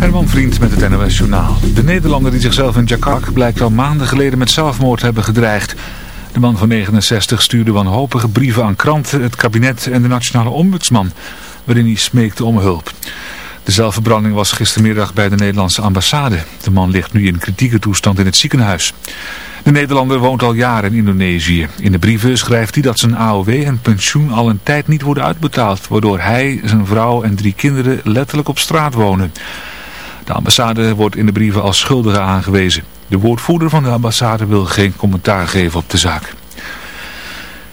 Herman Vriend met het NOS Journaal. De Nederlander die zichzelf in Jakarta blijkt al maanden geleden met zelfmoord hebben gedreigd. De man van 69 stuurde wanhopige brieven aan kranten, het kabinet en de nationale ombudsman, waarin hij smeekte om hulp. De zelfverbranding was gistermiddag bij de Nederlandse ambassade. De man ligt nu in kritieke toestand in het ziekenhuis. De Nederlander woont al jaren in Indonesië. In de brieven schrijft hij dat zijn AOW en pensioen al een tijd niet worden uitbetaald, waardoor hij, zijn vrouw en drie kinderen letterlijk op straat wonen. De ambassade wordt in de brieven als schuldige aangewezen. De woordvoerder van de ambassade wil geen commentaar geven op de zaak.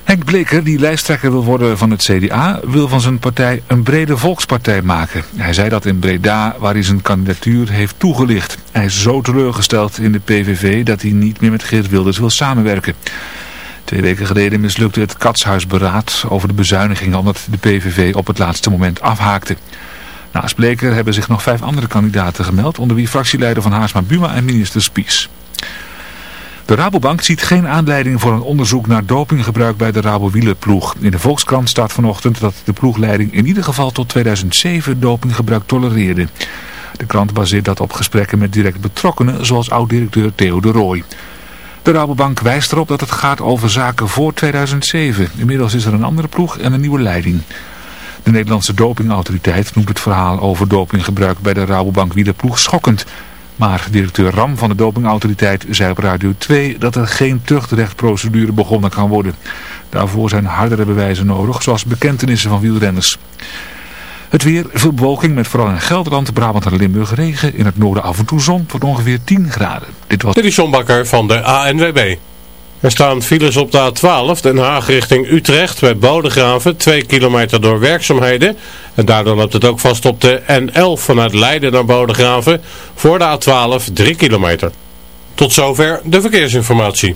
Henk Bleker, die lijsttrekker wil worden van het CDA, wil van zijn partij een brede volkspartij maken. Hij zei dat in Breda, waar hij zijn kandidatuur heeft toegelicht. Hij is zo teleurgesteld in de PVV dat hij niet meer met Geert Wilders wil samenwerken. Twee weken geleden mislukte het Katshuisberaad over de bezuinigingen omdat de PVV op het laatste moment afhaakte. Naast Bleker hebben zich nog vijf andere kandidaten gemeld, onder wie fractieleider van Haarsma Buma en minister Spies. De Rabobank ziet geen aanleiding voor een onderzoek naar dopinggebruik bij de Rabo-wielerploeg. In de Volkskrant staat vanochtend dat de ploegleiding in ieder geval tot 2007 dopinggebruik tolereerde. De krant baseert dat op gesprekken met direct betrokkenen, zoals oud-directeur Theo de Rooij. De Rabobank wijst erop dat het gaat over zaken voor 2007. Inmiddels is er een andere ploeg en een nieuwe leiding. De Nederlandse dopingautoriteit noemt het verhaal over dopinggebruik bij de Rabobank wielerploeg schokkend. Maar directeur Ram van de dopingautoriteit zei op Radio 2 dat er geen tuchtrechtprocedure begonnen kan worden. Daarvoor zijn hardere bewijzen nodig, zoals bekentenissen van wielrenners. Het weer, veel bewolking met vooral in Gelderland, Brabant en Limburg regen. In het noorden af en toe zon tot ongeveer 10 graden. Dit was... Bakker van de ANWB. Er staan files op de A12 Den Haag richting Utrecht bij Bodegraven, 2 kilometer door werkzaamheden. En daardoor loopt het ook vast op de N11 vanuit Leiden naar Bodegraven voor de A12 3 kilometer. Tot zover de verkeersinformatie.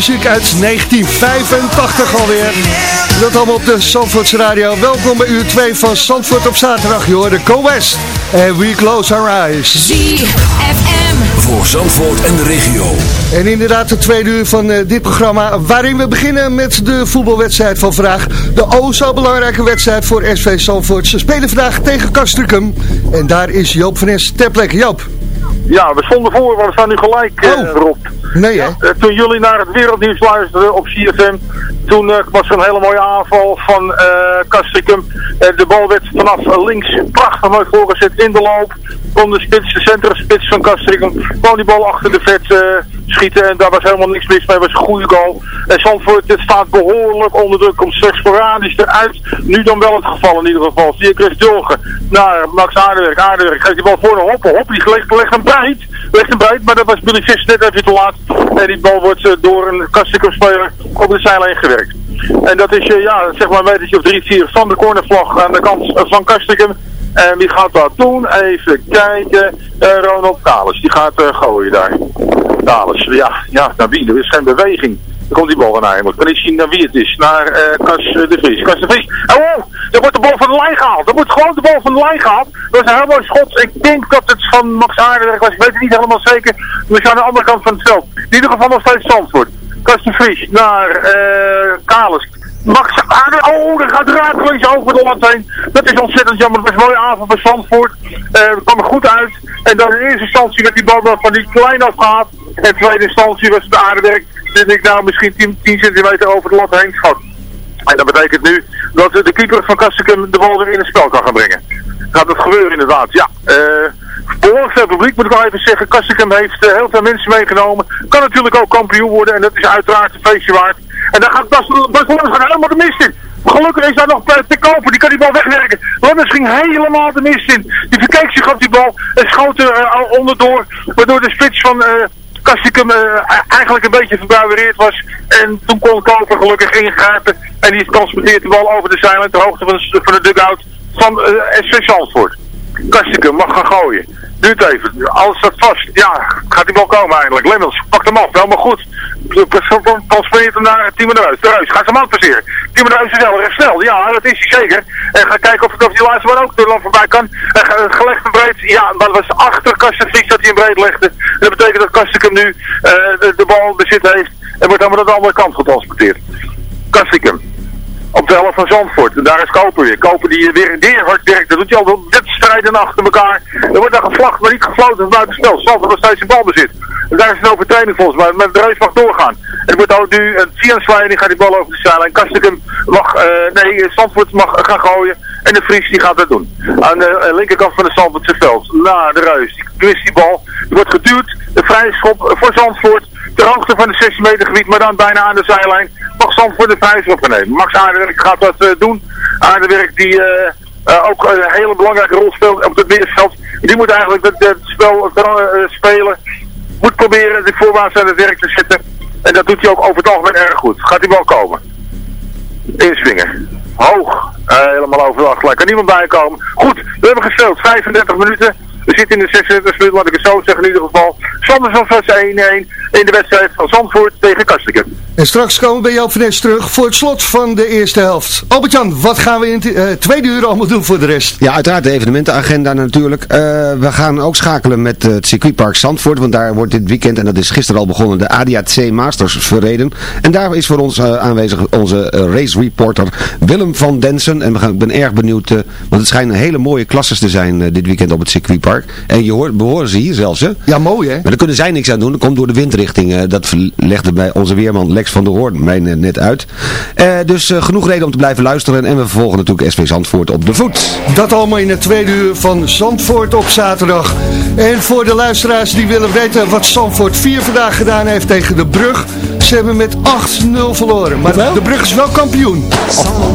Muziek uit 1985 alweer. Dat allemaal op de Zandvoorts Radio. Welkom bij uur 2 van Zandvoort op zaterdag. Je hoort de Co West. En we close our eyes. ZFM. Voor Zandvoort en de regio. En inderdaad de tweede uur van eh, dit programma. Waarin we beginnen met de voetbalwedstrijd van vandaag. De o zo belangrijke wedstrijd voor SV Zandvoort. Ze spelen vandaag tegen Kastrukum. En daar is Joop van Es ter plekke. Joop. Ja, we stonden voor, want we staan nu gelijk, eh, Oh. Rob. Nee hè? Eh, toen jullie naar het wereldnieuws luisterden op CFM, toen eh, was er een hele mooie aanval van eh Castricum. Eh, de bal werd vanaf links prachtig mooi voorgezet in de loop. Kon de spits, centrumspits van Castricum, gewoon die bal achter de vet schieten. En daar was helemaal niks mis mee, was een goede goal. En Zandvoort, het staat behoorlijk onder druk, komt slechts sporadisch eruit. Nu dan wel het geval in ieder geval. Zie je Chris Dulgen naar Max Aardewerk. Aardewerk geeft die bal voor de hoppen. Hop, die legt, legt hem breed. Legt hem breed, maar dat was Billy Visser net even te laat. En die bal wordt eh, door een Castricum speler op de zijlijn gewerkt. En dat is, eh, ja, zeg maar een metertje of drie, vier van de cornervlag aan de kant eh, van Castricum. En wie gaat dat doen? Even kijken. Ronald Kalis, die gaat gooien daar. Kalis, ja, ja, naar wie? Er is geen beweging. Dan komt die bal van. Dan is hij naar wie het is. Naar eh Kas eh, de Vries. Kas de Vries. Oh, er wordt de bal van de lijn gehaald. Er wordt gewoon de bal van de lijn gehaald. Dat is een heel schot. Ik denk dat het van Max Aardenberg was. Ik weet het niet helemaal zeker. We zijn aan de andere kant van het veld. In ieder geval nog steeds Zandvoort. Kas de Vries naar eh Kalis. Max Aardenberg. Oh, er gaat raadloos over de lat heen. Dat is ontzettend jammer. Dat was een mooie avond voor Zandvoort. Eh het kwam er goed uit. En dan in eerste instantie werd die bal van die klein afgehaald. En in tweede instantie was het aardewerk. Dat ik nou misschien 10, 10 centimeter over de lat heen schot. En dat betekent nu dat de keeper van Kastikum de bal weer in het spel kan gaan brengen. Gaat dat gebeuren inderdaad, ja. eh behoorlijk publiek moet ik wel even zeggen. Kastikum heeft eh, heel veel mensen meegenomen. Kan natuurlijk ook kampioen worden en dat is uiteraard een feestje waard. En dan gaat Bas Bas gaat helemaal de mist in. Gelukkig is daar nog te kopen, die kan die bal wegwerken. Lemmers ging helemaal de mist in. Die verkeek zich op die bal en schoot er eh, onderdoor. Waardoor de spits van... eh Kastikum eh, eigenlijk een beetje verbruiwereerd was. En toen kon Koper gelukkig ingrijpen. En die transporteert de bal over de zijlijn ter hoogte van de, van de dugout van eh SV Zandvoort. Kastikum mag gaan gooien. Duurt even. Alles staat vast. Ja, gaat die bal komen eindelijk. Lemmels, pakt hem af. Helemaal goed. Transporteert hem naar Timo de Reus. De Reus gaat zijn man passeren. Timo de Reus is wel erg snel. Ja, dat is hij zeker. En ga kijken of, of die laatste man ook er dan voorbij kan. En ge- gelegd en breed. Ja, maar dat was achter Kastenvries dat hij hem breed legde. En dat betekent dat Kastikum nu eh, de, de bal bezit heeft. En wordt dan naar de andere kant getransporteerd. Kastikum op de helft van Zandvoort. En daar is Koper weer. Koper die weer weer hard werkt. Dat doet hij al wel wedstrijden achter elkaar. Er wordt dan gevlacht, maar niet gefloten buiten spel. Zandvoort nog steeds in balbezit. Daar is een overtreding volgens mij. Maar de race mag doorgaan. En wordt ook nu een sliding gaat die bal over de zijlijn. Kastikum mag, eh, nee, Zandvoort mag gaan gooien. En de Vries die gaat dat doen. Aan de eh, linkerkant van de Zandvoortse veld. Na de Reus. Die die bal. Die wordt geduwd. De vrije schop voor Zandvoort. Ter hoogte van het 16 meter gebied, maar dan bijna aan de zijlijn. Mag Zandvoort de vrije schop nemen. Max Aardewerk gaat dat eh, doen. Aardewerk die ook een hele belangrijke rol speelt op het middenveld. Die moet eigenlijk het, het spel spelen. Moet proberen de voorwaarts aan het werk te zetten. En dat doet hij ook over het algemeen erg goed. Gaat die bal komen. Inswingen. Hoog. Eh, helemaal over de achterlijn. Kan niemand bij komen. Goed, we hebben gespeeld. 35 minuten. We zitten in de 36 minuten, laat ik het zo zeggen in ieder geval. Sanderson was 1-1 in de wedstrijd van Zandvoort tegen Kastikum. En straks komen we bij Joop van terug voor het slot van de eerste helft. Albert-Jan, wat gaan we in het eh, tweede uur allemaal doen voor de rest? Ja, uiteraard de evenementenagenda natuurlijk. Eh, we gaan ook schakelen met eh, het circuitpark Zandvoort, want daar wordt dit weekend, en dat is gisteren al begonnen, de ADAC Masters verreden. En daar is voor ons aanwezig onze race reporter Willem van Densen. En we gaan, ik ben erg benieuwd, want het schijnen hele mooie klasses te zijn dit weekend op het circuitpark. En je hoort, we horen ze hier zelfs, hè? Ja, mooi hè? Maar daar kunnen zij niks aan doen. Dat komt door de windrichting. eh, dat legde bij onze weerman Lex van der Hoorn mij net- uit. Eh, dus eh, genoeg reden om te blijven luisteren. En we vervolgen natuurlijk SV Zandvoort op de voet. Dat allemaal in het tweede uur van Zandvoort op zaterdag. En voor de luisteraars die willen weten wat Zandvoort 4 vandaag gedaan heeft tegen de Brug. Ze hebben met 8-0 verloren. Maar de Brug is wel kampioen. Sono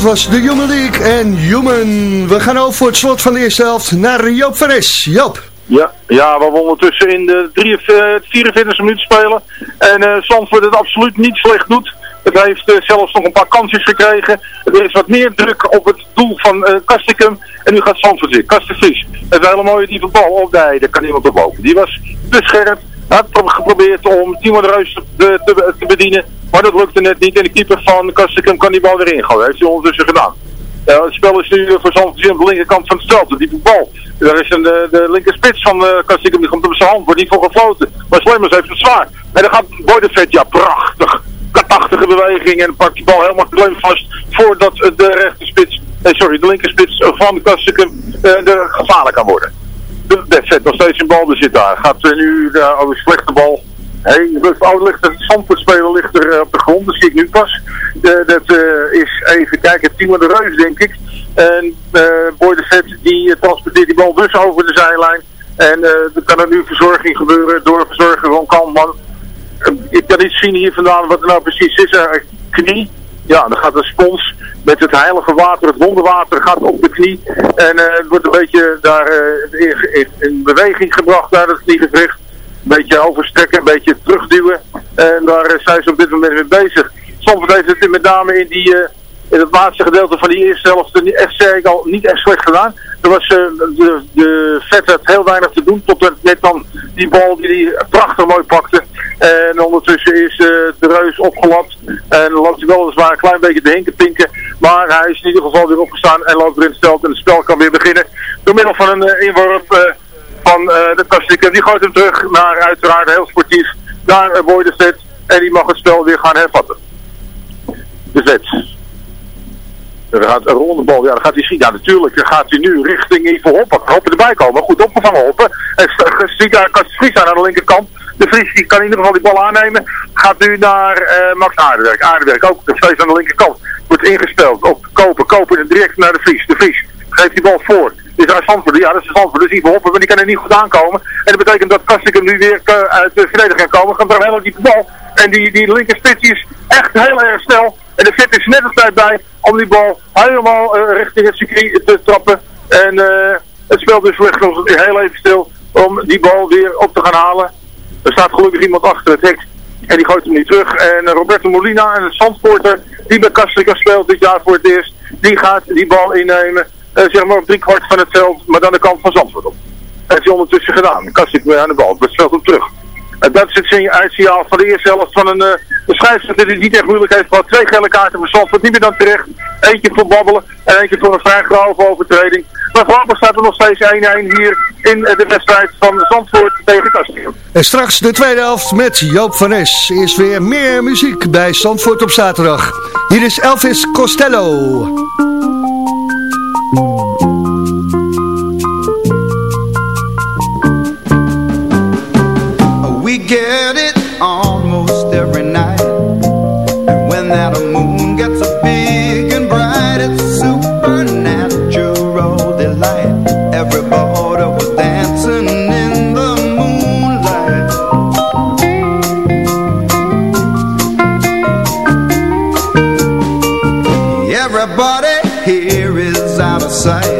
Dat was de Human League en Human. We gaan over voor het slot van de eerste helft naar Joop van Es. Joop. Ja, ja, we ondertussen in de 44 minuut spelen. En uh, het absoluut niet slecht doet. Het heeft uh, zelfs nog een paar kansjes gekregen. Er is wat meer druk op het doel van uh, Kastikum. En nu gaat Zandvoort weer. Kastenvries. Het is een hele mooie diepe bal op de heide. Kan iemand erboven. Die was te scherp. Hij had geprobeerd om Timo de Reus te, te, bedienen. Maar dat lukte net niet. En de keeper van Kastikum kan die bal weer ingooien. heeft hij ondertussen gedaan. Het spel is nu voor Zandvoort aan de linkerkant van het veld. De diepe bal. Daar is een, de, de linker spits van uh, Kastikum. Die komt op zijn hand. Wordt niet voor gefloten. Maar Slemmers heeft het zwaar. En dan gaat Boy de Vet. Ja, prachtig katachtige beweging en pakt die bal helemaal klem vast voordat de rechterspits, eh, sorry, de linkerspits van de Kastikum uh, de gevaarlijk kan worden. De, de zet nog steeds een bal zit daar. Gaat nu over een slechte bal. Hey, de oude ligt er, Zandvoortspeler ligt er uh, op de grond, dat zie ik nu pas. Dat uh, is, even kijken, Timo de Reus denk ik. En Boy de Vet die transporteert die bal dus over de zijlijn. En er kan er nu verzorging gebeuren door verzorger van Kalman ik kan niet zien hier vandaan wat er nou precies is. Een knie. Ja, dan gaat een spons met het heilige water, het wonderwater, gaat op de knie. En uh, het wordt een beetje daar uh, in, in, beweging gebracht naar het kniegewricht. Een beetje overstrekken, een beetje terugduwen. En daar uh, zijn ze op dit moment mee bezig. Soms heeft het met name in, die, in het laatste gedeelte van die eerste helft echt, zeg ik al, niet echt slecht gedaan. Er was de, de vet had heel weinig te doen tot net dan die bal die hij prachtig mooi pakte. En ondertussen is uh, de reus opgelapt. En loopt hij weliswaar een klein beetje de hinken pinken. Maar hij is in ieder geval weer opgestaan en loopt erin stelt. En het spel kan weer beginnen. Door middel van een uh, inworp van de Kastikker. Die gooit hem terug naar uiteraard heel sportief. Naar de Vet. En die mag het spel weer gaan hervatten. De Vet. Er gaat een ronde bal, ja, dan gaat hij schieten. Ja, natuurlijk gaat hij nu richting Ivo Hoppen. Hoppen erbij komen. Goed opgevangen Hoppen. En ziet daar Vries aan de linkerkant. De Vries die kan in ieder geval die bal aannemen. Gaat nu naar uh, Max Aardewerk. Aardewerk ook nog steeds aan de linkerkant. Wordt ingesteld op Kopen. Kopen direct naar de Vries. De Vries geeft die bal voor. Is er Zandvoort? Ja, dat is Zandvoort. Dus Ivo Hoppen, maar die kan er niet goed aankomen. En dat betekent dat Kastikum nu weer uh, uit de verdediging kan komen. Gaat er een hele diepe bal. En die, die linker spits is echt heel erg snel. En de fit is net op tijd bij om die bal helemaal uh, richting het circuit te trappen. En uh, het spel dus ligt nog heel even stil om die bal weer op te gaan halen. Er staat gelukkig iemand achter het hek. En die gooit hem niet terug. En uh, Roberto Molina, en de Zandvoorter, die bij Castrica speelt dit jaar voor het eerst. Die gaat die bal innemen. zeg maar op drie kwart van het veld, maar dan de kant van Zandvoort op. Dat heeft hij ondertussen gedaan. Castrica weer aan de bal. Het speelt hem terug. En dat is het uitsignaal van de eerste helft van een, uh, een scheidsrechter die niet echt moeilijk heeft gehad. Twee gele kaarten voor Zandvoort, niet meer dan terecht. Eentje voor babbelen en eentje voor een vrij grove overtreding. Maar voorlopig staat er nog steeds 1-1 hier in de wedstrijd van Zandvoort tegen Kastium. En straks de tweede helft met Joop van Es. Eerst weer meer muziek bij Zandvoort op zaterdag. Hier is Elvis Costello. Is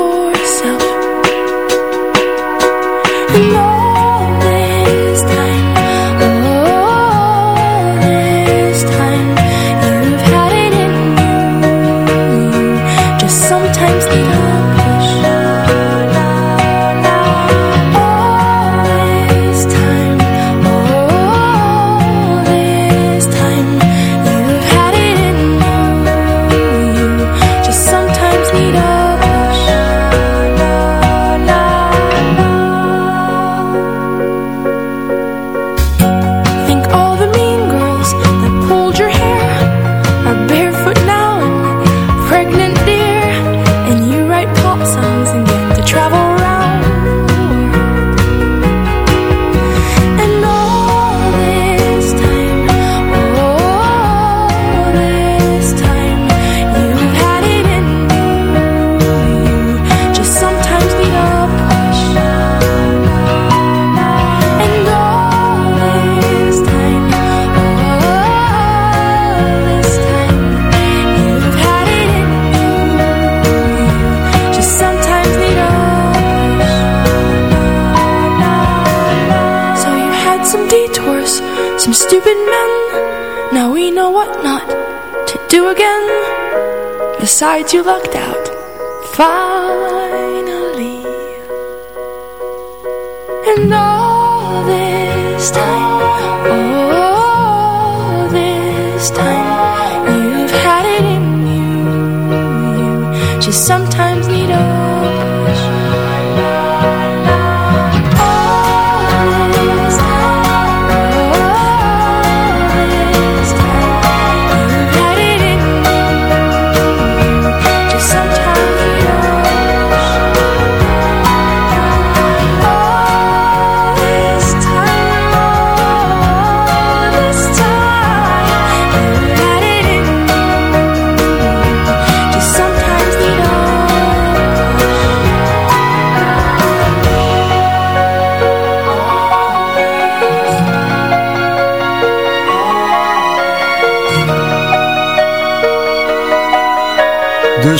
Do again. Besides, you lucked out. Finally. And all this time, all this time, you've had it in you. You just sometimes need a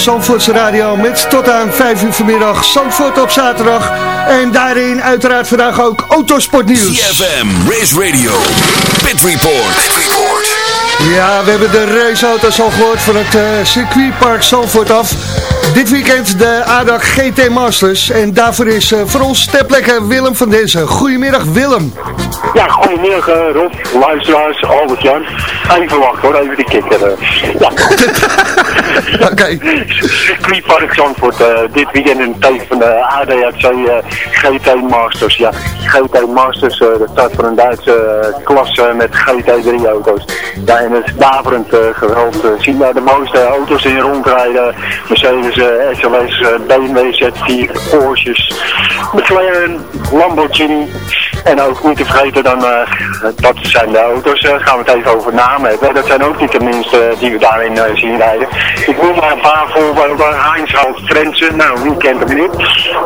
Zandvoortse Radio met tot aan 5 uur vanmiddag. Zandvoort op zaterdag. En daarin uiteraard vandaag ook autosportnieuws. CFM, Race Radio, Pit Report. Ja, we hebben de raceauto's al gehoord van het eh, circuitpark Zandvoort af. Dit weekend de ADAC GT Masters. En daarvoor is eh, voor ons ter plekke Willem van Denzen. Goedemiddag Willem. Ja, goedemiddag eh, Rob, luisteraars, Albert Jan. Even wachten hoor, even die kikker. eh. ja. Oké. Circuitpark Zandvoort, dit weekend in het van de ADAC eh, GT Masters. Ja, GT Masters, eh de start van een Duitse eh, klasse met GT3 auto's. Ja, en het is daverend geweld. Zien daar de mooiste auto's in rondrijden. Mercedes, SLS, BMW Z4, Porsches, McLaren, Lamborghini. En ook niet te vergeten dan, eh, dat zijn de auto's, eh, gaan we het even over namen hebben. Dat zijn ook niet de minste die we daarin eh, zien rijden. Ik noem maar een paar voorbeelden. Heinz Hans Frensen, nou wie kent hem niet.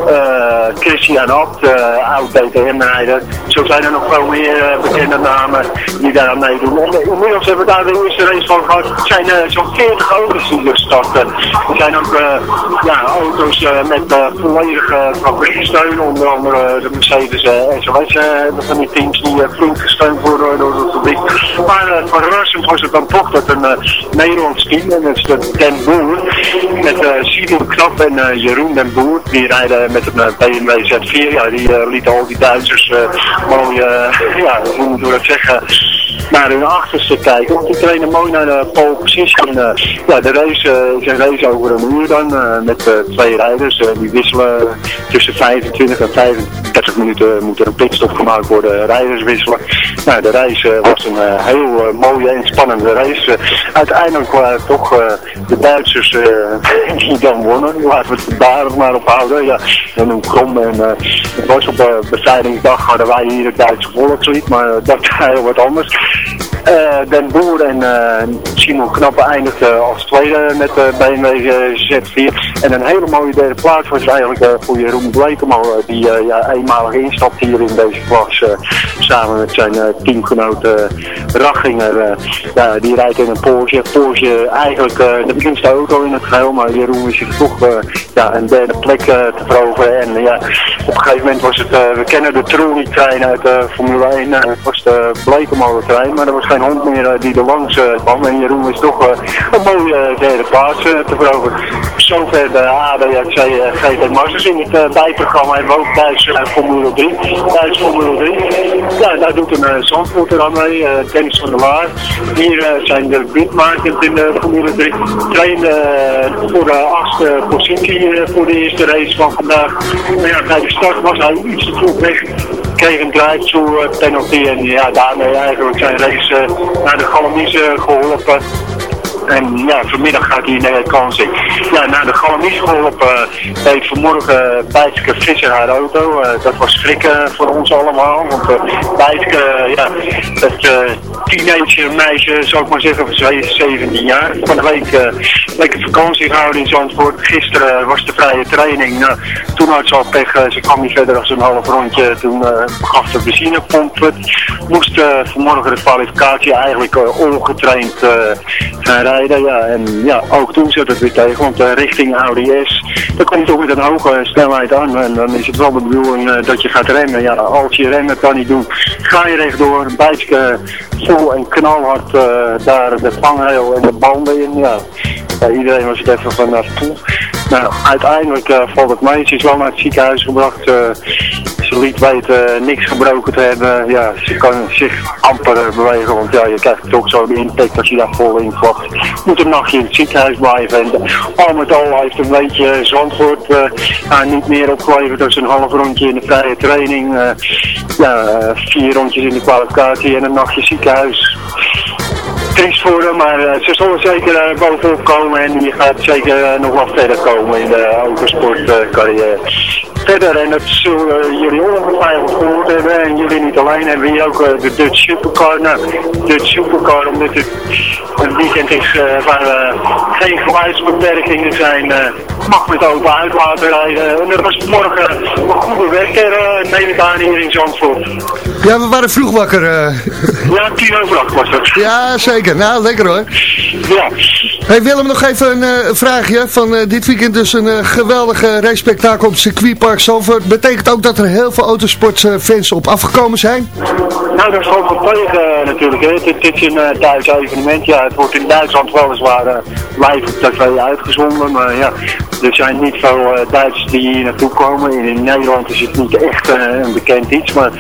Eh, Christian Abt, eh, oud DTM-rijder. Zo zijn er nog veel meer eh, bekende namen die daar aan meedoen. En inmiddels hebben we daar de eerste race van gehad. Het zijn eh, zo'n 40 auto's die er starten. Er zijn ook eh, ja, auto's eh, met eh, volledige fabrieksteun, onder andere de Mercedes en van die teams die flink gesteund worden door het fabriek. Maar uh, verrassend was het dan toch dat een uh, Nederlands team, en dat is de Den Boer, met Simon Knap en Jeroen Den Boer, die rijden met een BMW Z4, ja, die lieten al die Duitsers mooi, ja, hoe moeten we dat zeggen, naar hun achterste kijken. Want die trainen mooi naar de pole position. Ja, de race is een race over een uur dan, met twee rijders. Die wisselen tussen 25 en 35 minuten moet er een pitstop gemaakt worden, rijders wisselen. Nou, de race was een heel mooie en spannende race. uiteindelijk waren toch de Duitsers die dan wonnen. Laten we het daar maar op houden. Ja, en een krom en het was op bevrijdingsdag hadden wij hier het Duitse volkslied, maar dat is heel wat anders. Den Boer en uh, Simon Knappe eindigden als tweede met de BMW Z4. En een hele mooie derde plaats was eigenlijk uh, voor Jeroen Blekemal, die ja, eenmalig instapt hier in deze klas. samen met zijn teamgenoot Rachinger. ja, die rijdt in een Porsche. Porsche eigenlijk de minste auto in het geheel, maar Jeroen is zich toch ja, een derde plek te veroveren. En ja, op een gegeven moment was het, we kennen de Trulli-trein uit Formule 1, het was de Blekemal trein, maar er was geen hond meer die er langs kwam. En Jeroen is toch een mooie derde plaats te veroveren. Zover de ADAC GT Masters. In het bijprogramma hebben we ook Duits Formule 3. Duits Formule 3. Ja, daar doet een Zandvoorter aan mee, Dennis van der Laar. Hier zijn de bitmakers in de Formule 3. Trainde voor de achtste positie voor de eerste race van vandaag. Maar ja, bij de start was hij iets te vroeg weg kreeg een drive-through penalty en ja, daarmee eigenlijk zijn race uh, naar de Galamise geholpen. En ja, vanmiddag gaat hij naar Kansing. Ja, naar de Galamise geholpen uh, vanmorgen Bijtske Visser haar auto. Uh, dat was schrikken voor ons allemaal. Want Bijtske, ja, dat teenage meisje, zou ik maar zeggen, van 17 jaar. Van de week lekker vakantie gehouden in Zandvoort. Gisteren was de vrije training. Nou, toen had ze al pech, ze kwam niet verder als een half rondje. Toen begaf de benzinepomp het. Moest vanmorgen de kwalificatie eigenlijk ongetraind rijden. Ja, en ja, ook toen zat het weer tegen, want uh, richting Audi S, dan komt toch met een hoge snelheid aan. En dan is het wel de bedoeling uh, dat je gaat remmen. Ja, als je remmen kan niet doen, ga je rechtdoor, bijt je vol en knalhard daar de vangrail en de banden in. Ja. iedereen was het even vanaf toe. Nou, uiteindelijk uh, valt het mee. Is wel naar het ziekenhuis gebracht. Uh, ze liet weten uh, niks gebroken te hebben. Ja, ze kan zich amper bewegen, want ja, je krijgt toch zo de impact als je daar vol in valt. Moet een nachtje in het ziekenhuis blijven. En al met al heeft een beetje Zandvoort nou, niet meer opgeleverd dan een half rondje in de vrije training. ja, vier rondjes in de kwalificatie en een nachtje ziekenhuis triest voor hem, maar uh, ze zullen zeker uh, bovenop komen en die gaat zeker uh, nog wel verder komen in de autosportcarrière. verder, en dat zullen jullie ongetwijfeld gehoord hebben, en jullie niet alleen, hebben we ook de Dutch Supercar. Nou, Dutch Supercar, omdat het een weekend is waar geen geluidsbeperkingen zijn, mag met open uit laten rijden. En dat was morgen een goede werker, neem ik aan hier in Zandvoort. Ja, we waren vroeg wakker. Ja, tien over acht was het. Ja, zeker. Nou, lekker hoor. Ja. Hey Willem, nog even een uh, vraagje. Van uh, dit weekend dus een uh, geweldige racespektakel op circuitpark Zalvoort. Betekent ook dat er heel veel autosportfans op afgekomen zijn? Nou, dat is gewoon van tegen natuurlijk. Dit, is een Duits evenement. Ja, het wordt in Duitsland weliswaar live op tv uitgezonden. Maar ja, er zijn niet veel Duitsers die hier naartoe komen. In, in, Nederland is het niet echt een bekend iets. Maar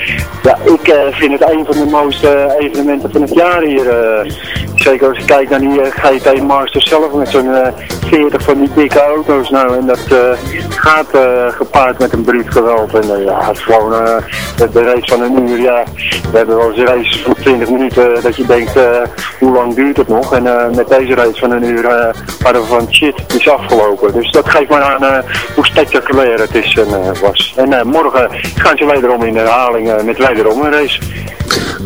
ja, ik vind het een van de mooiste evenementen van het jaar hier. zeker als je kijkt naar die GT Masters zelf met zo'n uh, 40 van die dikke auto's. Nou, en dat uh, gaat uh, gepaard met een bruut geweld. En ja, het is gewoon de, race van een uur. Ja, we hebben wel eens races van 20 minuten dat je denkt, hoe lang duurt het nog? En met deze race van een uur hadden we van shit, het is afgelopen. Dus dat geeft maar aan hoe spectaculair het is en was. En morgen gaan ze wederom in herhaling met wederom een race.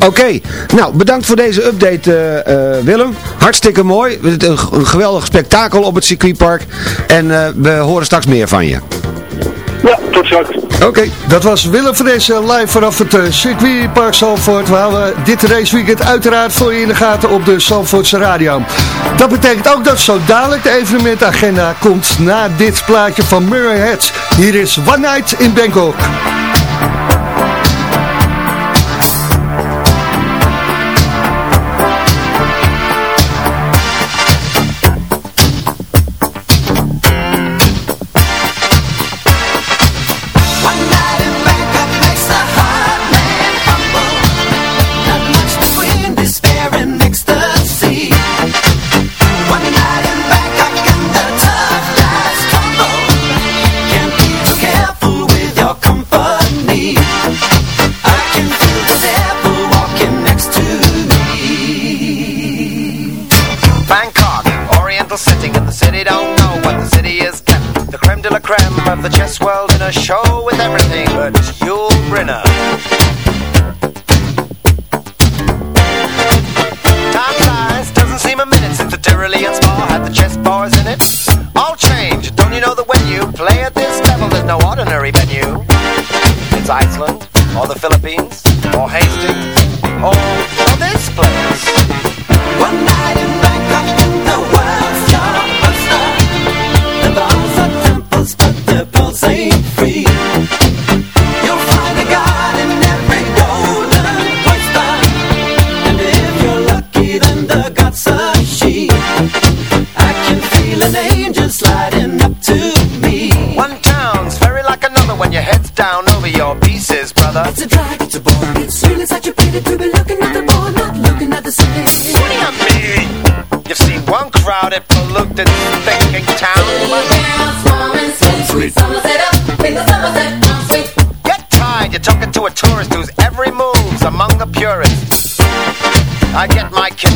Oké, nou bedankt voor deze update Willem. Hartstikke mooi. Een, geweldig spektakel op het circuitpark. En uh, we horen straks meer van je. Ja, tot straks. Oké, dat was Willem van Dessen live vanaf het uh, circuitpark Zandvoort. We houden dit raceweekend uiteraard voor je in de gaten op de Zandvoortse radio. Dat betekent ook dat zo dadelijk de evenementagenda komt na dit plaatje van Murray Head. Hier is One Night in Bangkok. Show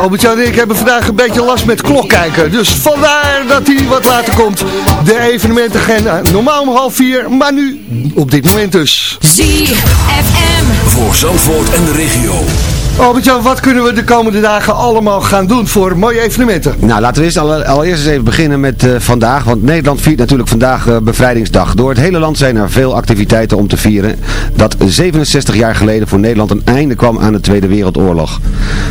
Albert-Jan en ik hebben vandaag een beetje last met klok kijken. Dus vandaar dat hij wat later komt. De evenementagenda, normaal om half vier, maar nu op dit moment dus. ZFM. Voor Zandvoort en de regio. Albert-Jan, wat kunnen we de komende dagen allemaal gaan doen voor mooie evenementen? Nou, laten we eerst alle- allereerst eens even beginnen met eh, vandaag. Want Nederland viert natuurlijk vandaag eh, bevrijdingsdag. Door het hele land zijn er veel activiteiten om te vieren. Dat 67 jaar geleden voor Nederland een einde kwam aan de Tweede Wereldoorlog.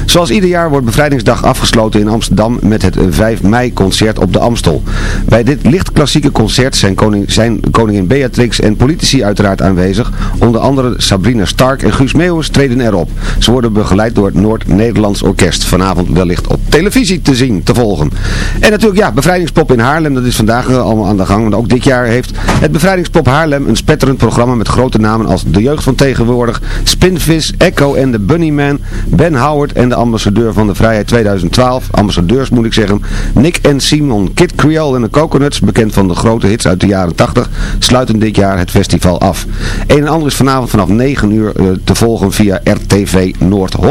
Zoals ieder jaar wordt bevrijdingsdag afgesloten in Amsterdam met het 5 mei concert op de Amstel. Bij dit licht klassieke concert zijn, koning, zijn koningin Beatrix en politici uiteraard aanwezig. Onder andere Sabrina Stark en Guus Meeuwis treden erop. Ze worden begeleid door het Noord-Nederlands Orkest. Vanavond wellicht op televisie te zien, te volgen. En natuurlijk, ja, Bevrijdingspop in Haarlem. Dat is vandaag eh, allemaal aan de gang. Want ook dit jaar heeft het Bevrijdingspop Haarlem een spetterend programma met grote namen als De Jeugd van Tegenwoordig, Spinvis, Echo en de Bunnyman, Ben Howard en en de ambassadeur van de Vrijheid 2012, ambassadeurs moet ik zeggen, Nick en Simon. Kid Creole en de Coconuts, bekend van de grote hits uit de jaren 80, sluiten dit jaar het festival af. Een en ander is vanavond vanaf 9 uur eh, te volgen via RTV Noord-Holland.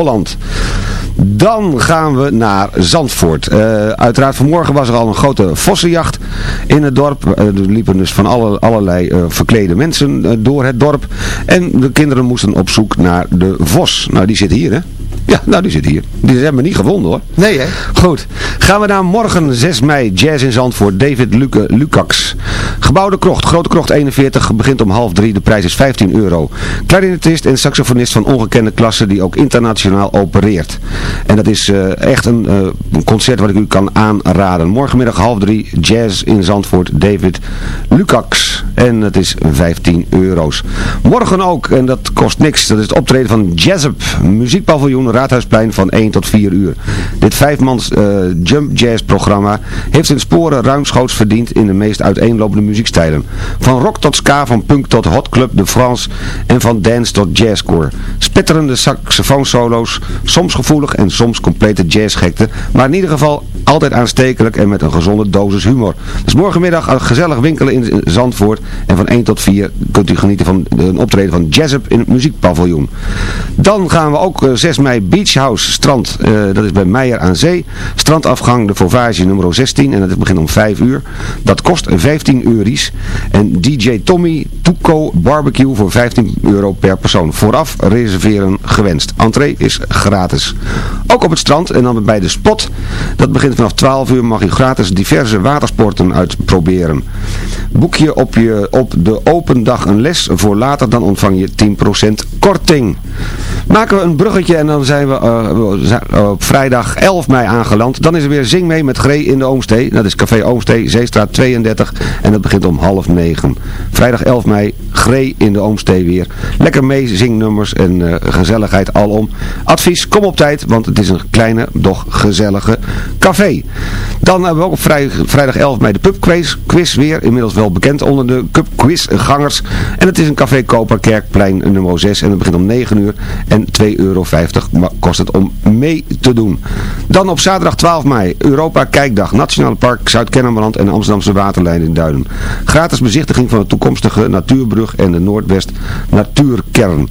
Dan gaan we naar Zandvoort. Eh, uiteraard vanmorgen was er al een grote vossenjacht in het dorp. Eh, er liepen dus van alle, allerlei eh, verklede mensen door het dorp. En de kinderen moesten op zoek naar de vos. Nou, die zit hier hè. Ja, nou die zit hier. Die hebben we niet gevonden hoor. Nee hè? Goed. Gaan we naar morgen 6 mei. Jazz in Zandvoort. David Lucax. Gebouwde Krocht. Grote Krocht 41. Begint om half drie. De prijs is 15 euro. Clarinetist en saxofonist van ongekende klasse die ook internationaal opereert. En dat is eh, echt een, eh, een concert wat ik u kan aanraden. Morgenmiddag half drie. Jazz in Zandvoort. David Lucax. En het is 15 euro's. Morgen ook. En dat kost niks. Dat is het optreden van Jazzup. Muziekpaviljoen Raadhuisplein van 1 tot 4 uur. Dit vijfmans eh, jump jazz programma heeft zijn sporen ruimschoots verdiend in de meest uiteenlopende muziekstijlen. Van rock tot ska, van punk tot hot club de France en van dance tot jazzcore. Spetterende saxofoonsolo's, soms gevoelig en soms complete jazzgekte, maar in ieder geval altijd aanstekelijk en met een gezonde dosis humor. Dus morgenmiddag een gezellig winkelen in Zandvoort en van 1 tot 4 kunt u genieten van een optreden van Jazzup in het muziekpaviljoen. Dan gaan we ook eh, 6 mei Beach House Strand, eh, dat is bij Meijer aan Zee. Strandafgang de Fauvage nummer 16 en dat begint om 5 uur. Dat kost 15 euro's. En DJ Tommy Tuco Barbecue voor 15 euro per persoon. Vooraf reserveren gewenst. Entree is gratis. Ook op het strand en dan bij de spot. Dat begint vanaf 12 uur mag u gratis diverse watersporten uitproberen. Boek je op, je op de open dag een les voor later, dan ontvang je 10% korting. Maken we een bruggetje en dan zijn we eh, zijn op vrijdag 11 mei aangeland. Dan is er weer Zing mee met Gree in de Oomstee. Dat is Café Oomstee, Zeestraat 32 en dat begint om half negen. Vrijdag 11 mei, Gree in de Oomstee weer. Lekker mee zingnummers en eh, gezelligheid alom. Advies, kom op tijd, want het is een kleine, doch gezellige café. Dan hebben we ook op vrij, vrijdag 11 mei de pubquiz quiz weer. Inmiddels wel bekend onder de pubquizgangers. En het is een café Koper Kerkplein nummer 6 en het begint om 9 uur en 2,50 euro kost het om mee te doen. Dan op zaterdag 12 mei, Europa Kijkdag, Nationaal Park Zuid-Kennemerland en Amsterdamse Waterlijn in Duinen. Gratis bezichtiging van de toekomstige natuurbrug en de Noordwest Natuurkern.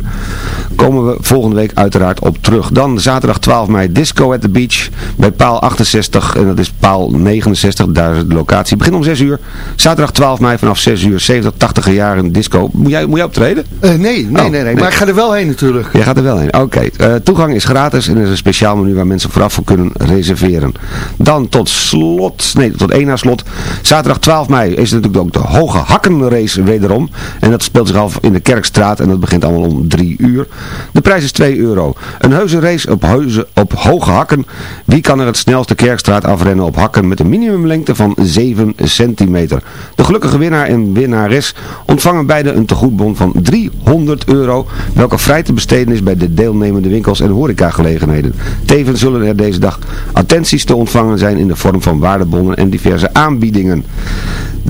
Komen we volgende week uiteraard op terug. Dan zaterdag 12 mei, Disco at the Beach bij paal 68 en dat is paal 69, daar is de locatie. Begin om 6 uur. Zaterdag 12 mei vanaf 6 uur, 70, 80 jaar in disco. Moet jij, moet jij optreden? Eh, nee, nee, Oh, nee, nee, nee. Maar ik ga er wel heen natuurlijk. Jij gaat er wel heen. Oké. Eh, toegang is gratis en er is een speciaal menu waar mensen vooraf voor kunnen reserveren. Dan tot slot, nee, tot één na slot. Zaterdag 12 mei is natuurlijk ook de Hoge Hakkenrace wederom. En dat speelt zich af in de Kerkstraat en dat begint allemaal om 3 uur. De prijs is 2 euro. Een heuse race op, heuze, op hoge hakken. Wie kan er het snelst de Kerkstraat afrennen op hakken met een minimumlengte van 7 centimeter? De gelukkige winnaar en winnares ontvangen beide een tegoedbon van 300 euro, welke vrij te besteden is bij de deelnemende winkels en horecagelegenheden. Tevens zullen er deze dag attenties te ontvangen zijn in de vorm van waardebonnen en diverse aanbiedingen.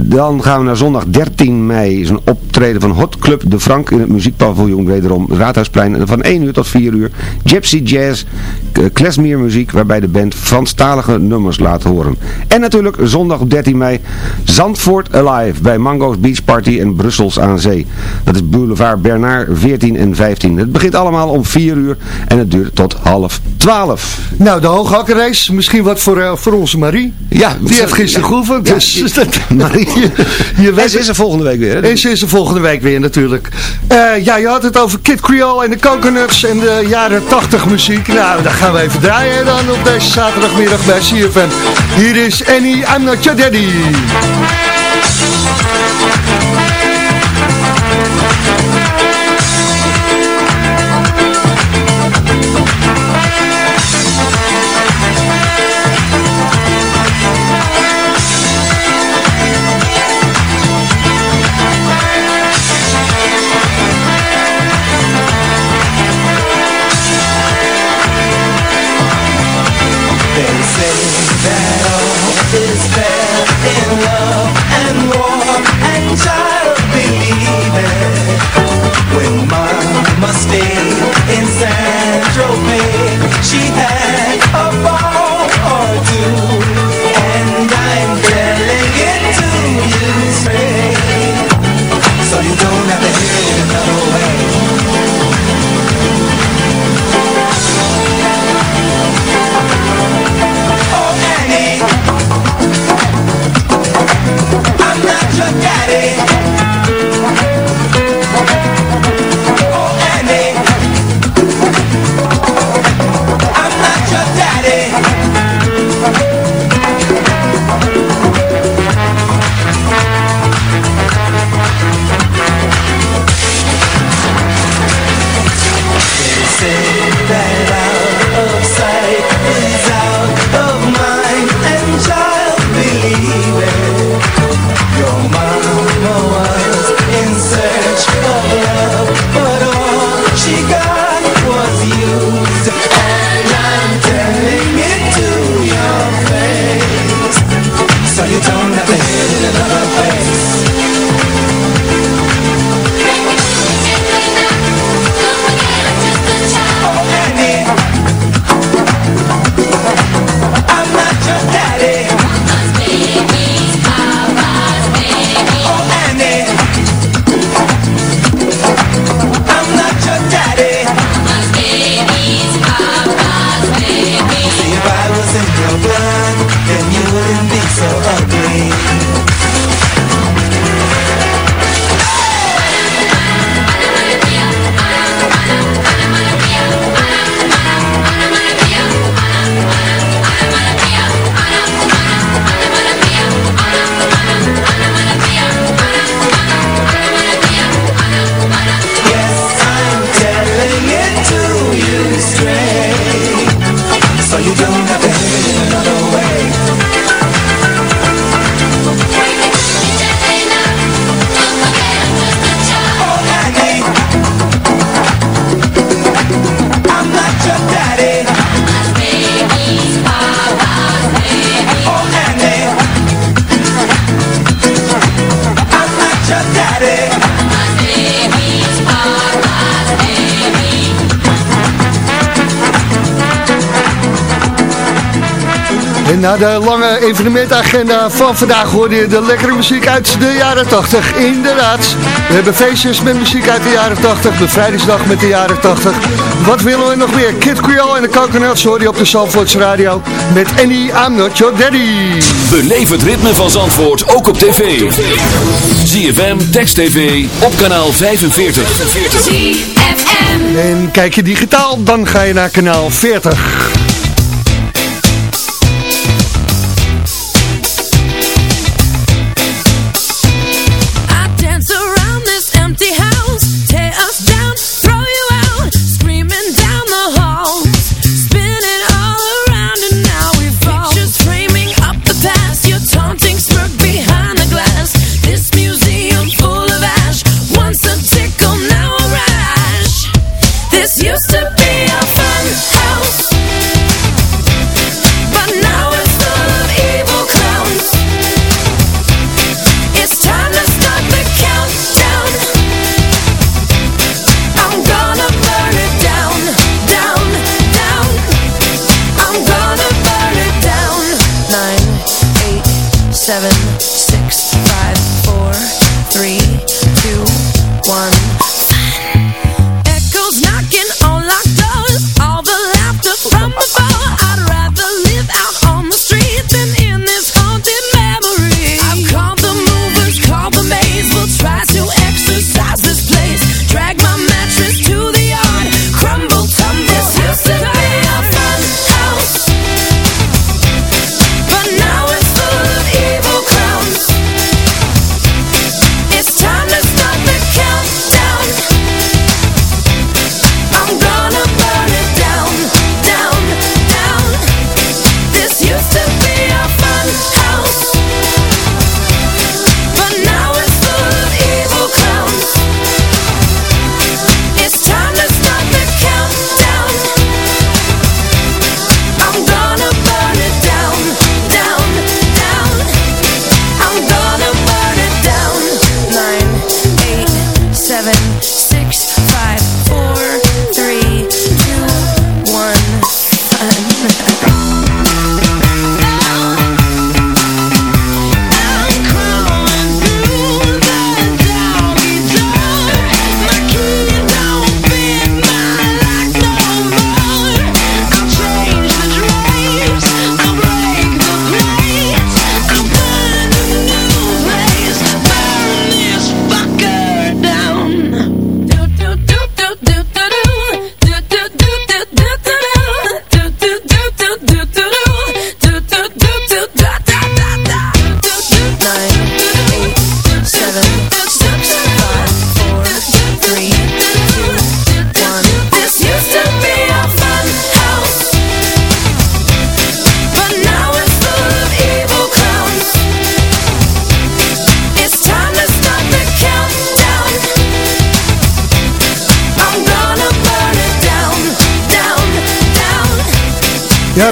Dan gaan we naar zondag 13 mei. Is een optreden van Hot Club De Frank in het muziekpaviljoen wederom Raadhuisplein. En van 1 uur tot 4 uur Gypsy Jazz, eh, klezmer muziek waarbij de band Franstalige nummers laat horen. En natuurlijk zondag 13 mei Zandvoort Alive bij Mango's Beach Party in Brussels aan Zee. Dat is Boulevard Bernard 14 en 15. Het begint allemaal om 4 uur en het duurt tot half 12. Nou, de hooghakkenrace, misschien wat voor, eh, voor onze Marie. Ja, Die heeft gisteren geoefend. Ja, dus, Marie. je, je En ze is er volgende week weer. hè? En ze is er volgende week weer natuurlijk. Eh, ja, je had het over Kid Creole en de Coconuts en de jaren 80 muziek. Nou, dat gaan we even draaien dan op deze zaterdagmiddag bij CFM. Hier is Annie, I'm Not Your Daddy. En na de lange evenementagenda van vandaag hoorde je de lekkere muziek uit de jaren 80. Inderdaad, we hebben feestjes met muziek uit de jaren 80, bevrijdingsdag met de jaren 80. Wat willen we nog meer? Kid Creole en de Coconuts hoor je op de Zandvoorts Radio met Annie, I'm Not Your Daddy. Beleef het ritme van Zandvoort ook op tv. ZFM, Text TV, op kanaal 45. En kijk je digitaal, dan ga je naar kanaal 40.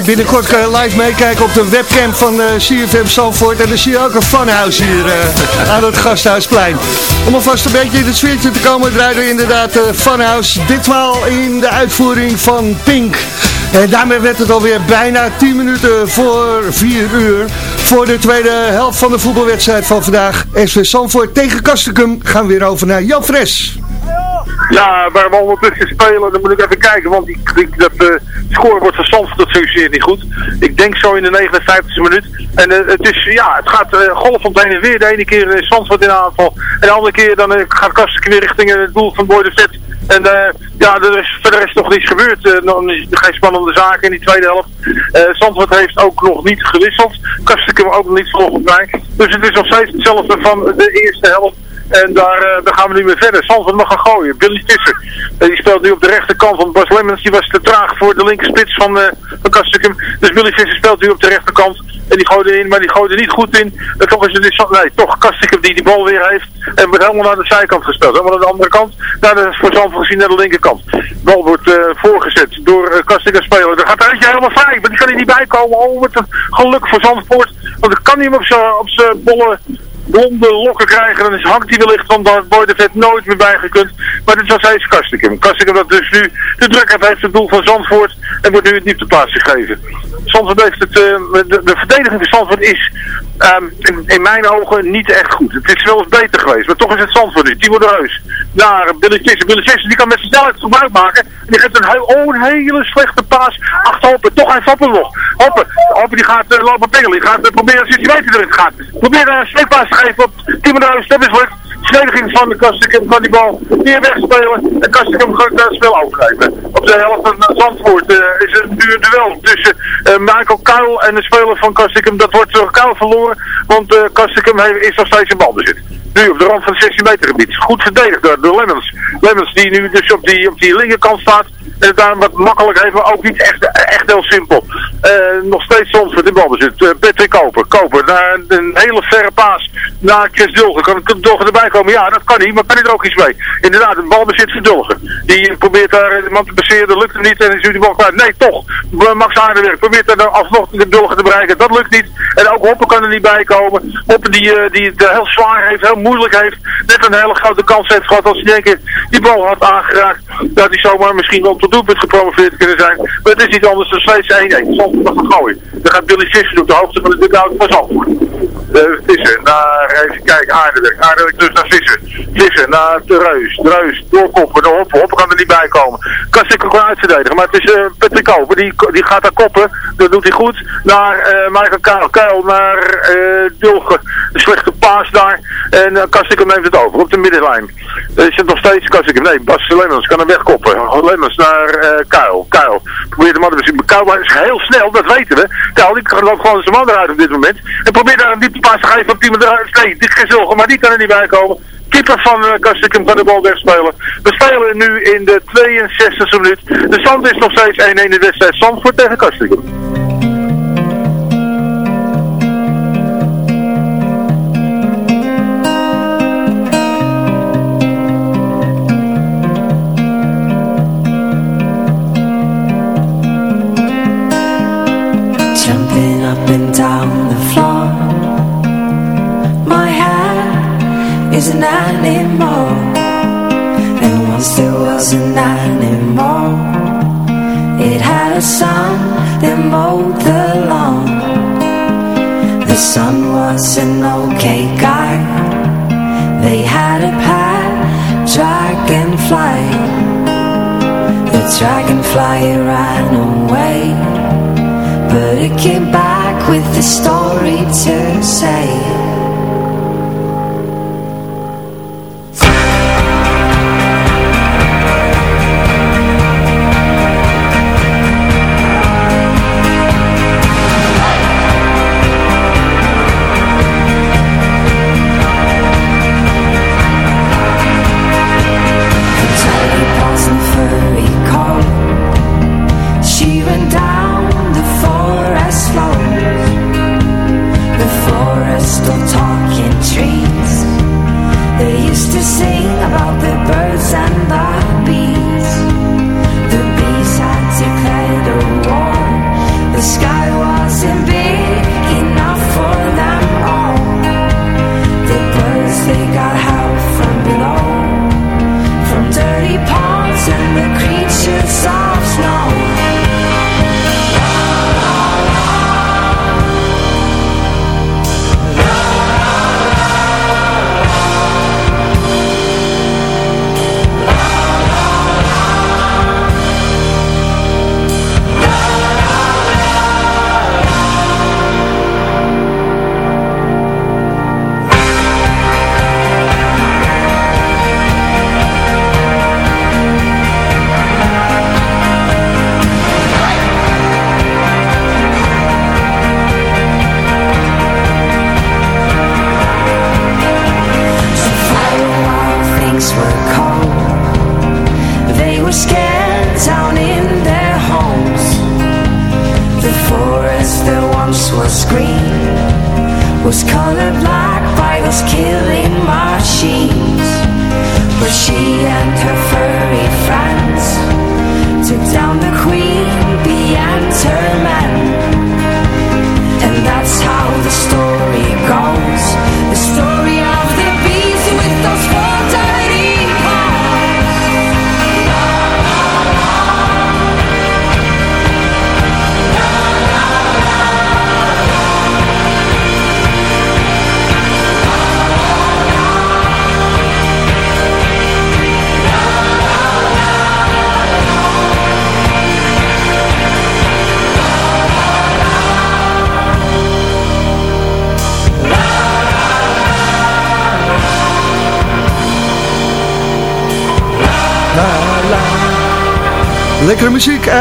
Binnenkort kan je live meekijken op de webcam van eh CFM Zandvoort. En dan zie je ook een funhouse hier eh, aan het Gasthuisplein. Om alvast een beetje in het sfeertje te komen, draaien we inderdaad uh, funhouse. Ditmaal in de uitvoering van Pink. En daarmee werd het alweer bijna 10 minuten voor 4 uur. Voor de tweede helft van de voetbalwedstrijd van vandaag. SV Zandvoort tegen Kastikum gaan we weer over naar Jan Fres. Ja, waar we ondertussen spelen, dan moet ik even kijken, want die, die, dat scorebord van Zandvoort dat functioneert niet goed. Ik denk zo in de 59e minuut. En uh, het is, ja, het gaat golf heen en weer. De ene keer is Zandvoort in aanval. En de andere keer dan gaat Kasten weer richting het doel van Boy de Vet. En ja, er is verder is nog niets gebeurd. Nog is geen spannende zaken in die tweede helft. Zandvoort heeft ook nog niet gewisseld. Kastikum ook nog niet volgens mij. Dus het is nog steeds hetzelfde van de eerste helft. En daar, uh, daar gaan we nu weer verder. Zandvoort mag gaan gooien. Billy Visser. Uh, die speelt nu op de rechterkant. Want Bas Lemmens die was te traag voor de linkerspits van, uh, van Kastikum. Dus Billy Visser speelt nu op de rechterkant. En die gooide in, maar die gooide niet goed in. En toch is het dus, toch Kastikum die die bal weer heeft. En wordt helemaal naar de zijkant gespeeld. Helemaal naar de andere kant. Naar de, voor Zandvoort gezien naar de linkerkant. De bal wordt voorgezet door uh, Kastikum speler. Er gaat er eentje helemaal vrij. Maar die kan er niet bij komen. Oh, wat een geluk voor Zandvoort. Want dan kan hij hem op zijn bolle blonde lokken krijgen, dan is, hangt hij wellicht van dat Boy de Vet nooit meer bijgekund. Maar dit was steeds Kastikum. Kastikum dat dus nu de druk heeft, heeft het doel van Zandvoort en wordt nu het diepteplaats gegeven. Zandvoort heeft het, uh, de, de, verdediging van Zandvoort is um, in, mijn ogen niet echt goed. Het is wel eens beter geweest, maar toch is het Zandvoort nu. Timo de Reus naar Billy Visser. Billy Visser die kan met snelheid gebruik maken. En die geeft een, heel, oh, een hele slechte paas achterop. Toch hij Hoppen nog. Hoppen, Hoppen die gaat uh, lopen pingelen. Die gaat uh, proberen weet erin gaat. Probeer een steekpaas te geven op Timo Reus. Dat is lukt. Verdediging van de Kastikum kan die bal weer wegspelen. En Kastikum gaat het spel overgeven. Op de helft van Zandvoort uh, is een duel tussen uh, Michael Kuil en de speler van Kastikum. Dat wordt door Kuil verloren, want uh, Kastikum is nog steeds in balbezit. Nu op de rand van het 16 meter gebied. Goed verdedigd door, door Lemmens. Lemmens die nu dus op die, op die linkerkant staat. En daarom wat makkelijk heeft, maar ook niet echt, echt heel simpel. Uh, nog steeds soms de balbezit. Uh, Patrick Koper. Koper naar een hele verre paas naar Chris Dulgen. Kan, kan Dulgen erbij komen? Ja, dat kan niet, maar kan hij er ook iets mee? Inderdaad, een balbezit voor Dulgen. Die probeert daar iemand te passeren, dat lukt hem niet en is die bal kwijt. Nee, toch. Max Aardenwerk probeert er alsnog de Dulgen te bereiken. Dat lukt niet. En ook Hoppen kan er niet bij komen. Hoppen die, die het heel zwaar heeft, heel moeilijk heeft. Net een hele grote kans heeft gehad als hij één die bal had aangeraakt. Dat hij zomaar misschien wel tot doelpunt gepromoveerd kunnen zijn. Maar het is niet anders dan steeds 1-1. Zandvoort mag gaan gooien. Dan gaat Billy Visser op de hoogte van de dugout van Zandvoort. Visser naar, even kijken, Aardenwerk. Aardenwerk dus naar Visser. Visser naar de Reus. De Reus, doorkoppen, de Hoppen. Kan er niet bij komen. Kan zeker gewoon uitverdedigen. Maar het is uh, Patrick Koper, die, die gaat daar koppen. Dat doet hij goed. Naar uh, Michael Kuil. Naar uh, Dulgen. Een slechte paas daar. En uh, Kastikum neemt het over op de middenlijn. Is het nog steeds Kastikum. Nee, Bas Lemmens kan hem wegkoppen. Lemmens naar uh, Kuil. Kuil. Probeert de man te bezien. Kuil is heel snel, dat weten we. Kuil, die loopt gewoon zijn man eruit op dit moment. En probeert daar een dieptepaas te geven op die Nee, dit is Zulgen, maar die kan er niet bij komen. Keeper van uh, Kastikum kan de bal wegspelen. We spelen nu in de 62e minuut. De stand is nog steeds 1-1 in de wedstrijd Zandvoort tegen Kastikum. An animal. And once there was an animal It had a son that mowed the lawn. The son was an okay guy. They had a pet dragonfly. The dragonfly ran away But it came back with a story to say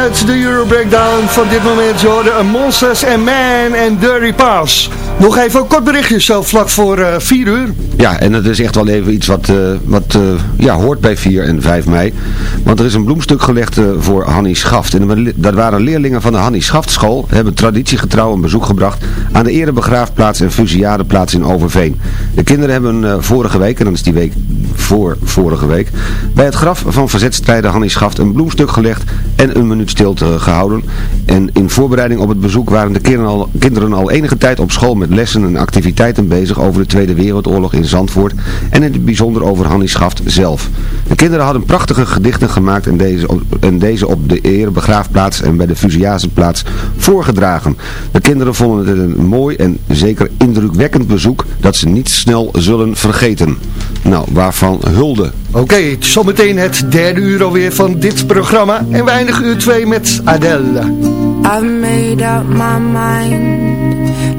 uit de Euro Breakdown van dit moment. Je hoorde Monsters and Man en Dirty Pass. Nog even een kort berichtje zo vlak voor 4 uur. Ja, en het is echt wel even iets wat, eh, wat eh, ja, hoort bij 4 en 5 mei. Want er is een bloemstuk gelegd eh, voor Hannie Schaft. En dat waren leerlingen van de Hannie Schaft school. Hebben traditiegetrouw een bezoek gebracht aan de erebegraafplaats en fusiliadeplaats in Overveen. De kinderen hebben eh, vorige week, en dan is die week voor vorige week, bij het graf van verzetstrijder Hannie Schaft een bloemstuk gelegd en een minuut stilte gehouden. En in voorbereiding op het bezoek waren de kinderen al, kinderen al enige tijd op school met lessen en activiteiten bezig over de Tweede Wereldoorlog in Zandvoort en in het bijzonder over Hannie Schaft zelf. De kinderen hadden prachtige gedichten gemaakt en deze op, en deze op de erebegraafplaats en bij de Fusiazenplaats voorgedragen. De kinderen vonden het een mooi en zeker indrukwekkend bezoek dat ze niet snel zullen vergeten. Nou, waarvan hulde. Oké, zometeen het derde uur alweer van dit programma. En we eindigen uur 2 met Adele. I've made up my mind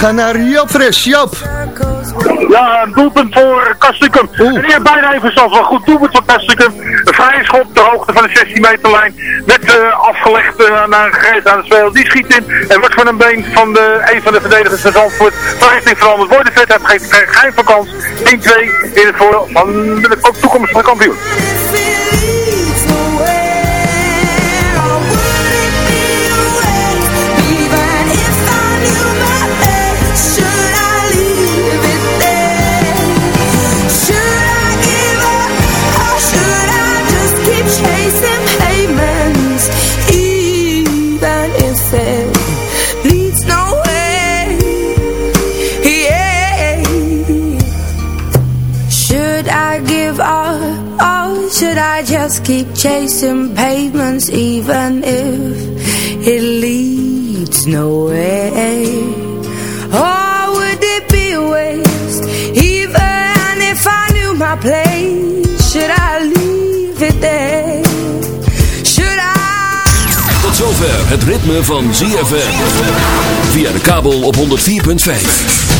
gaan naar Joop Fres. Joop. Ja, een doelpunt voor Kastikum. En hier bijna even zelfs wel goed doelpunt voor Kastikum. Een vrije schop ter hoogte van de 16 meter lijn. Net eh, afgelegd eh, naar een aan de speel. Die schiet in. En wordt van een been van de, een van de verdedigers van Zandvoort van richting veranderd. Wordt de vet heeft geen, geen, geen vakant. 1-2 in het voordeel van de toekomstige kampioen. Chasing even if it leads nowhere? Would it be even if I knew my place? Should I leave it there? Should I? Tot zover het ritme van ZFM. Via de kabel op 104.5.